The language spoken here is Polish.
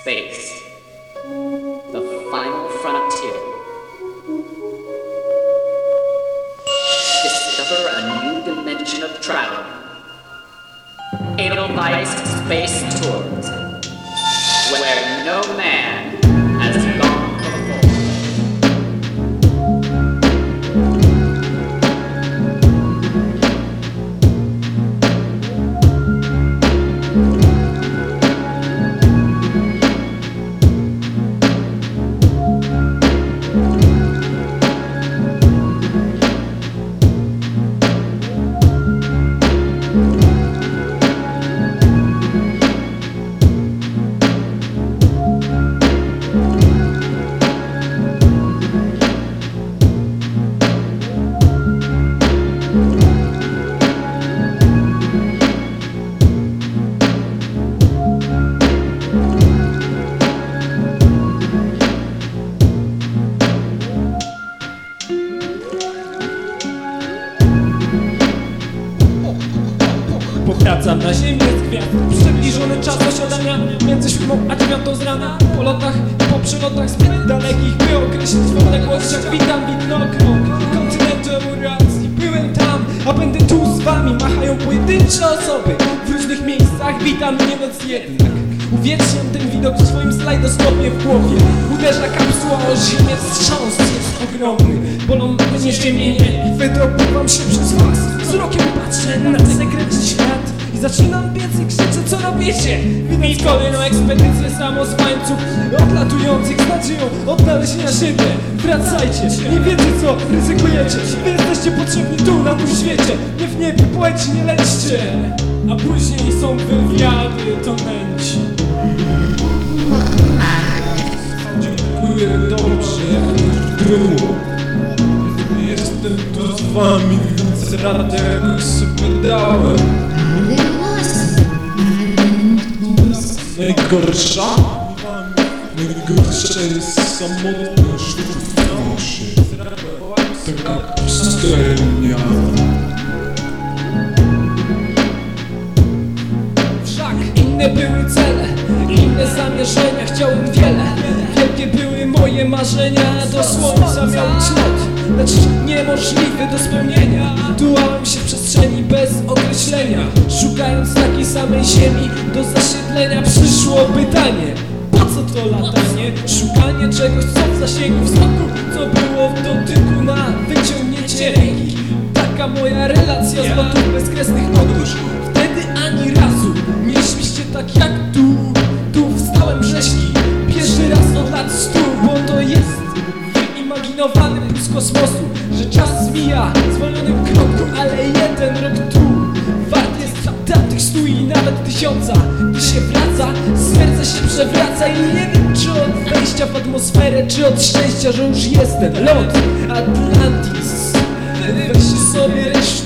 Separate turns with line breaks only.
Space. The final frontier. Discover a new dimension of travel. Edelweiss Space Tours. Where no man
Powracam na ziemię z gwiazd Przybliżony czas osiadania Między siódmą a dziewiątą z rana. Po lotach, po przelotach zbyt dalekich By określić w odległościach Witam widnokrąg Kontynentu Euracji Byłem tam, a będę tu z wami. Machają pojedyncze osoby W różnych miejscach. Witam nie noc jednak. Uwieczniam ten widok w swoim slajdoskopie w głowie. Uderza kapsuła o ziemię Wstrząs jest ogromny. Bolą mnie ziemienie Wydobywam się przez was Wzrokiem patrzę na sekretny świat I zaczynam biec i krzyczę co robicie? Więc kolejną ekspedycję samozwańców Odlatujących z nadzieją odnalezienia siebie. Wracajcie, nie wiecie co ryzykujecie. Wy jesteście potrzebni tu na tym świecie. Nie w niebie, poeci nie lećcie. A później są wywiady, to nęci Dziękuję dobrze, było Jestem tu z wami, jakoś sobie dałem. Najgorsza? Najgorsza jest samotność. Wciąż Taka pustelnia Wszak inne były cele, inne zamierzenia Chciałem wiele, wielkie były moje marzenia Do słońca miał lot, lecz niemożliwy do spełnienia. Tułałem się w przestrzeni bez określenia Szukając takiej samej ziemi do zasiedlenia. Przyszło pytanie, po co to latanie? Szukanie czegoś co w zasięgu wzroku Co było w dotyku na wyciągnięcie ręki. Taka moja relacja z lotów bezkresnych podróż wyimaginowany puls kosmosu Że czas mija w zwolnionym kroku Ale jeden rok tu. Wart jest tamtych stu i nawet tysiąca. Gdy się wraca, serce się przewraca I nie wiem czy od wejścia w atmosferę Czy od szczęścia, że już jestem Lot Atlantis Weźcie sobie resztę